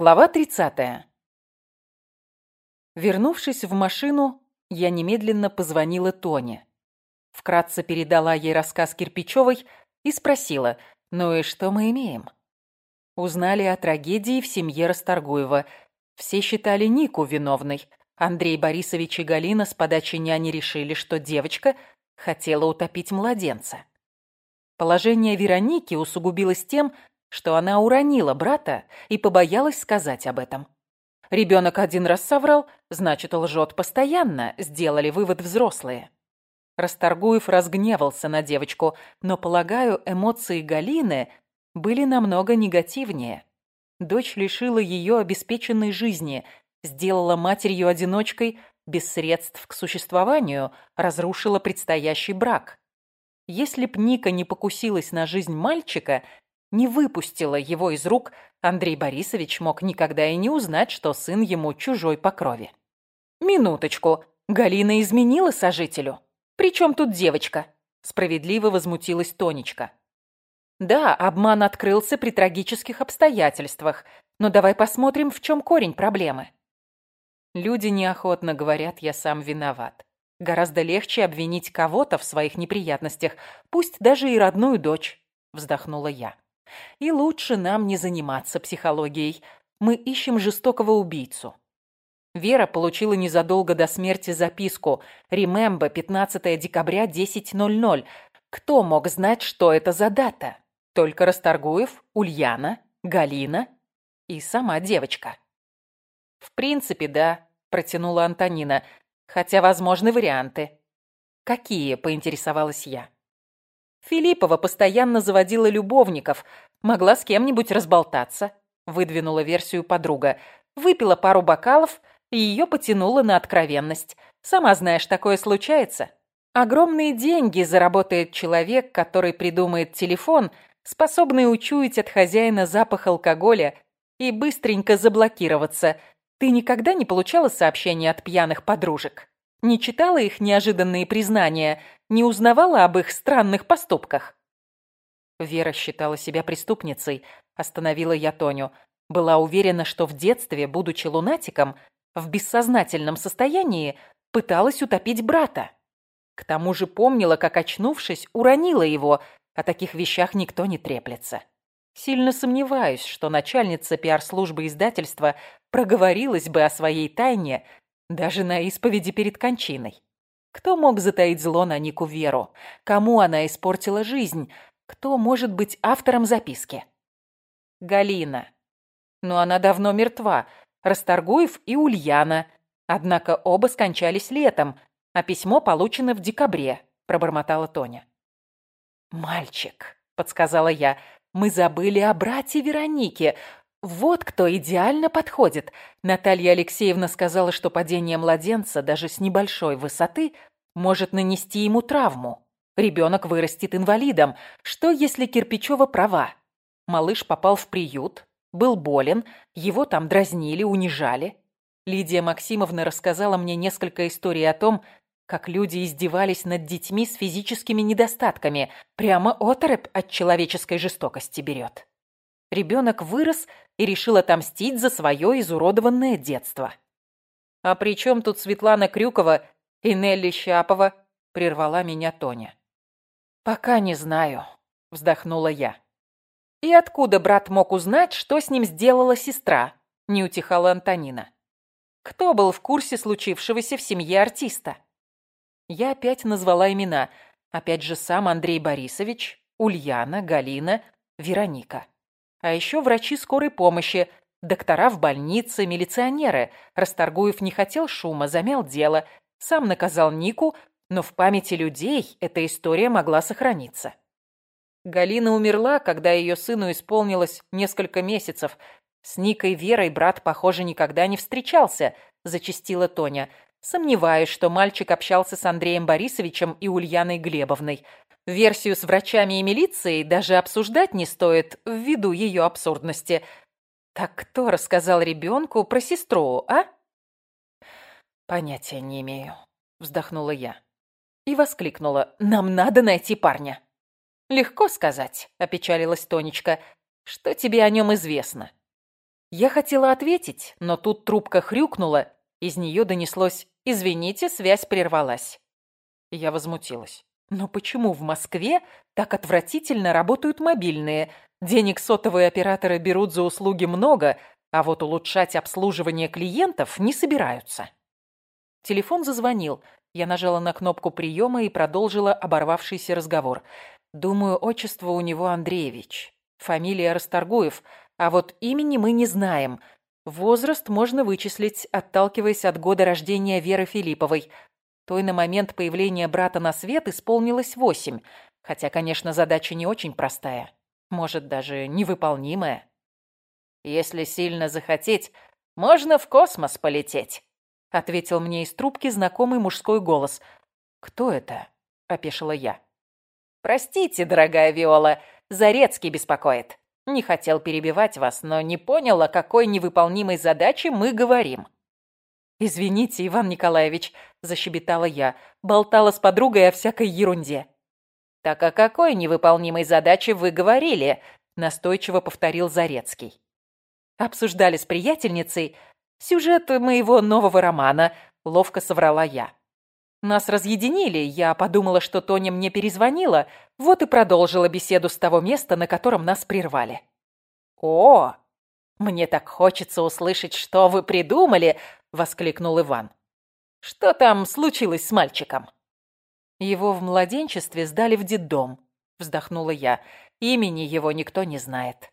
Глава 30. Вернувшись в машину, я немедленно позвонила Тоне. Вкратце передала ей рассказ Кирпичевой и спросила, ну и что мы имеем? Узнали о трагедии в семье Расторгуева. Все считали Нику виновной. Андрей Борисович и Галина с подачи няни решили, что девочка хотела утопить младенца. Положение Вероники усугубилось тем, что она уронила брата и побоялась сказать об этом. Ребенок один раз соврал, значит, лжет постоянно, сделали вывод взрослые. Расторгуев разгневался на девочку, но, полагаю, эмоции Галины были намного негативнее. Дочь лишила ее обеспеченной жизни, сделала матерью-одиночкой без средств к существованию, разрушила предстоящий брак. Если б Ника не покусилась на жизнь мальчика, не выпустила его из рук, Андрей Борисович мог никогда и не узнать, что сын ему чужой по крови. «Минуточку, Галина изменила сожителю? Причем тут девочка?» Справедливо возмутилась Тонечка. «Да, обман открылся при трагических обстоятельствах, но давай посмотрим, в чем корень проблемы». Люди неохотно говорят «я сам виноват». Гораздо легче обвинить кого-то в своих неприятностях, пусть даже и родную дочь, вздохнула я. И лучше нам не заниматься психологией. Мы ищем жестокого убийцу. Вера получила незадолго до смерти записку «Ремембо, 15 декабря, 10.00». Кто мог знать, что это за дата? Только Расторгуев, Ульяна, Галина и сама девочка. «В принципе, да», – протянула Антонина, «хотя возможны варианты». «Какие?» – поинтересовалась я. Филиппова постоянно заводила любовников, могла с кем-нибудь разболтаться, выдвинула версию подруга. Выпила пару бокалов, и ее потянуло на откровенность. Сама знаешь, такое случается. Огромные деньги заработает человек, который придумает телефон, способный учуять от хозяина запах алкоголя и быстренько заблокироваться. Ты никогда не получала сообщения от пьяных подружек? Не читала их неожиданные признания – не узнавала об их странных поступках. Вера считала себя преступницей, остановила я Тоню. Была уверена, что в детстве, будучи лунатиком, в бессознательном состоянии пыталась утопить брата. К тому же помнила, как, очнувшись, уронила его, о таких вещах никто не треплется. Сильно сомневаюсь, что начальница пиар-службы издательства проговорилась бы о своей тайне даже на исповеди перед кончиной. Кто мог затаить зло на Нику Веру? Кому она испортила жизнь? Кто может быть автором записки? Галина. Но она давно мертва. Расторгуев и Ульяна. Однако оба скончались летом, а письмо получено в декабре, пробормотала Тоня. «Мальчик», — подсказала я, — «мы забыли о брате Веронике. Вот кто идеально подходит. Наталья Алексеевна сказала, что падение младенца даже с небольшой высоты может нанести ему травму. Ребенок вырастет инвалидом. Что, если Кирпичева права? Малыш попал в приют, был болен, его там дразнили, унижали. Лидия Максимовна рассказала мне несколько историй о том, как люди издевались над детьми с физическими недостатками. Прямо оторопь от человеческой жестокости берет. Ребенок вырос и решил отомстить за свое изуродованное детство. «А при чем тут Светлана Крюкова и Нелли Щапова?» – прервала меня Тоня. «Пока не знаю», – вздохнула я. «И откуда брат мог узнать, что с ним сделала сестра?» – не утихала Антонина. «Кто был в курсе случившегося в семье артиста?» Я опять назвала имена. Опять же сам Андрей Борисович, Ульяна, Галина, Вероника. А еще врачи скорой помощи, доктора в больнице, милиционеры. Расторгуев не хотел шума, замял дело. Сам наказал Нику, но в памяти людей эта история могла сохраниться. Галина умерла, когда ее сыну исполнилось несколько месяцев. С Никой Верой брат, похоже, никогда не встречался, зачастила Тоня. Сомневаюсь, что мальчик общался с Андреем Борисовичем и Ульяной Глебовной. Версию с врачами и милицией даже обсуждать не стоит, ввиду ее абсурдности. Так кто рассказал ребенку про сестру, а? Понятия не имею, вздохнула я. И воскликнула, нам надо найти парня. Легко сказать, опечалилась Тонечка. Что тебе о нем известно? Я хотела ответить, но тут трубка хрюкнула, из нее донеслось «Извините, связь прервалась». Я возмутилась. Но почему в Москве так отвратительно работают мобильные? Денег сотовые операторы берут за услуги много, а вот улучшать обслуживание клиентов не собираются. Телефон зазвонил. Я нажала на кнопку приема и продолжила оборвавшийся разговор. Думаю, отчество у него Андреевич. Фамилия Расторгуев, а вот имени мы не знаем. Возраст можно вычислить, отталкиваясь от года рождения Веры Филипповой. Той на момент появления брата на свет исполнилось восемь, хотя, конечно, задача не очень простая, может, даже невыполнимая. «Если сильно захотеть, можно в космос полететь», — ответил мне из трубки знакомый мужской голос. «Кто это?» — опешила я. «Простите, дорогая Виола, Зарецкий беспокоит. Не хотел перебивать вас, но не понял, о какой невыполнимой задаче мы говорим». «Извините, Иван Николаевич», — защебетала я, болтала с подругой о всякой ерунде. «Так о какой невыполнимой задаче вы говорили?» — настойчиво повторил Зарецкий. Обсуждали с приятельницей сюжет моего нового романа, ловко соврала я. Нас разъединили, я подумала, что Тоня мне перезвонила, вот и продолжила беседу с того места, на котором нас прервали. «О, мне так хочется услышать, что вы придумали!» — воскликнул Иван. «Что там случилось с мальчиком?» «Его в младенчестве сдали в детдом», — вздохнула я. «Имени его никто не знает».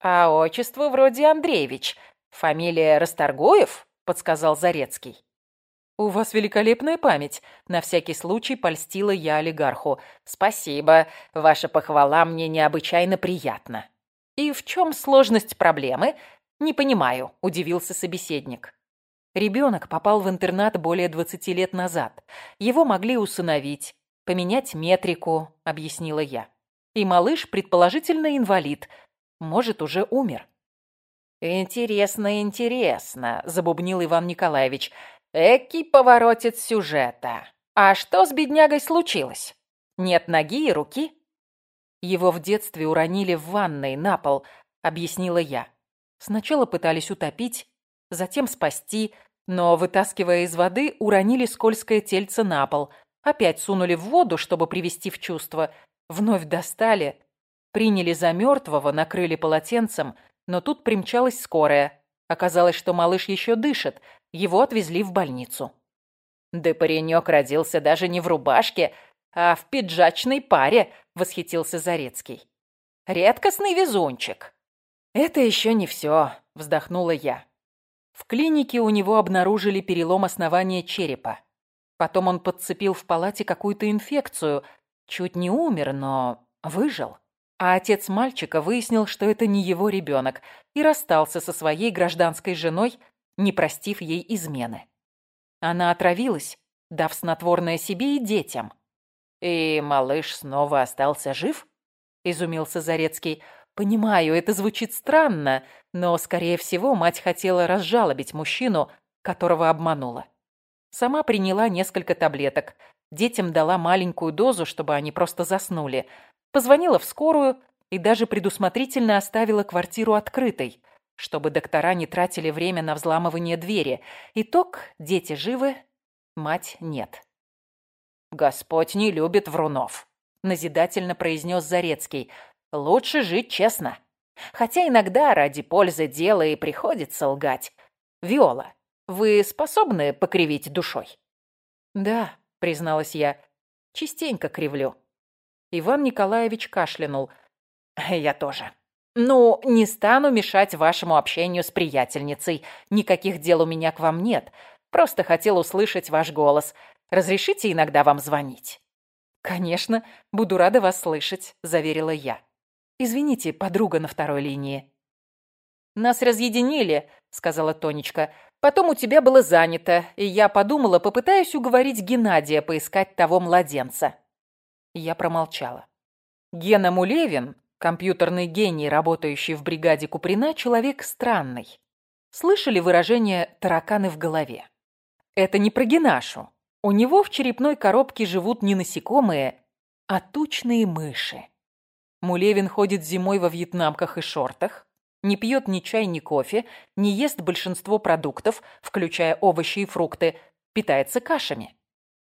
«А отчество вроде Андреевич. Фамилия Расторгуев?» — подсказал Зарецкий. «У вас великолепная память», — на всякий случай польстила я олигарху. «Спасибо. Ваша похвала мне необычайно приятна». «И в чем сложность проблемы?» «Не понимаю», — удивился собеседник. Ребенок попал в интернат более 20 лет назад. Его могли усыновить, поменять метрику, объяснила я. И малыш, предположительно, инвалид. Может, уже умер. «Интересно, интересно», — забубнил Иван Николаевич. «Экий поворотит сюжета. А что с беднягой случилось? Нет ноги и руки?» Его в детстве уронили в ванной на пол, объяснила я. Сначала пытались утопить, затем спасти, но, вытаскивая из воды, уронили скользкое тельце на пол. Опять сунули в воду, чтобы привести в чувство. Вновь достали, приняли за мертвого, накрыли полотенцем, но тут примчалась скорая. Оказалось, что малыш еще дышит, его отвезли в больницу. «Да паренек родился даже не в рубашке, а в пиджачной паре», — восхитился Зарецкий. «Редкостный везунчик». «Это еще не все», — вздохнула я. В клинике у него обнаружили перелом основания черепа. Потом он подцепил в палате какую-то инфекцию. Чуть не умер, но выжил. А отец мальчика выяснил, что это не его ребенок, и расстался со своей гражданской женой, не простив ей измены. Она отравилась, дав снотворное себе и детям. «И малыш снова остался жив?» – изумился Зарецкий. Понимаю, это звучит странно, но, скорее всего, мать хотела разжалобить мужчину, которого обманула. Сама приняла несколько таблеток. Детям дала маленькую дозу, чтобы они просто заснули. Позвонила в скорую и даже предусмотрительно оставила квартиру открытой, чтобы доктора не тратили время на взламывание двери. Итог – дети живы, мать нет. «Господь не любит врунов», – назидательно произнес Зарецкий – Лучше жить честно. Хотя иногда ради пользы дела и приходится лгать. Виола, вы способны покривить душой? Да, призналась я. Частенько кривлю. Иван Николаевич кашлянул. Я тоже. Ну, не стану мешать вашему общению с приятельницей. Никаких дел у меня к вам нет. Просто хотел услышать ваш голос. Разрешите иногда вам звонить? Конечно, буду рада вас слышать, заверила я. Извините, подруга на второй линии». «Нас разъединили», — сказала Тонечка. «Потом у тебя было занято, и я подумала, попытаюсь уговорить Геннадия поискать того младенца». Я промолчала. Гена Мулевин, компьютерный гений, работающий в бригаде Куприна, человек странный. Слышали выражение «тараканы в голове»? Это не про Генашу. У него в черепной коробке живут не насекомые, а тучные мыши. Мулевин ходит зимой во вьетнамках и шортах, не пьет ни чай, ни кофе, не ест большинство продуктов, включая овощи и фрукты, питается кашами.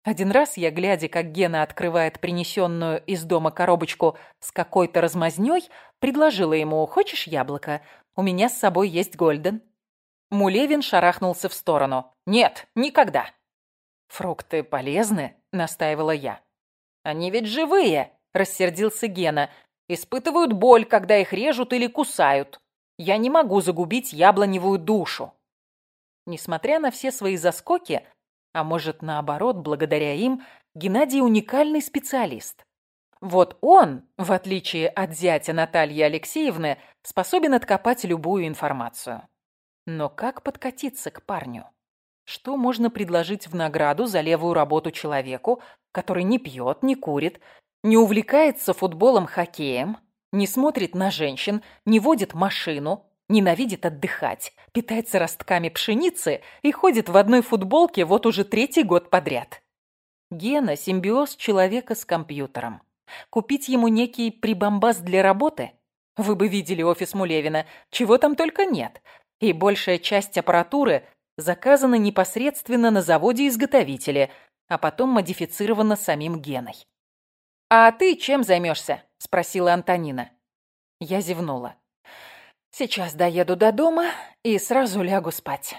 Один раз я, глядя, как Гена открывает принесенную из дома коробочку с какой-то размазнёй, предложила ему «Хочешь яблоко? У меня с собой есть Гольден». Мулевин шарахнулся в сторону. «Нет, никогда!» «Фрукты полезны?» – настаивала я. «Они ведь живые!» – рассердился Гена. «Испытывают боль, когда их режут или кусают. Я не могу загубить яблоневую душу». Несмотря на все свои заскоки, а может, наоборот, благодаря им, Геннадий уникальный специалист. Вот он, в отличие от зятя Натальи Алексеевны, способен откопать любую информацию. Но как подкатиться к парню? Что можно предложить в награду за левую работу человеку, который не пьет, не курит, не увлекается футболом, хоккеем, не смотрит на женщин, не водит машину, ненавидит отдыхать, питается ростками пшеницы и ходит в одной футболке вот уже третий год подряд? Гена – симбиоз человека с компьютером. Купить ему некий прибамбас для работы? Вы бы видели офис Мулевина, чего там только нет – и большая часть аппаратуры заказана непосредственно на заводе-изготовителе, а потом модифицирована самим Геной. «А ты чем займешься?» – спросила Антонина. Я зевнула. «Сейчас доеду до дома и сразу лягу спать.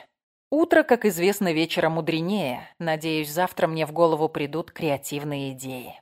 Утро, как известно, вечера мудренее. Надеюсь, завтра мне в голову придут креативные идеи».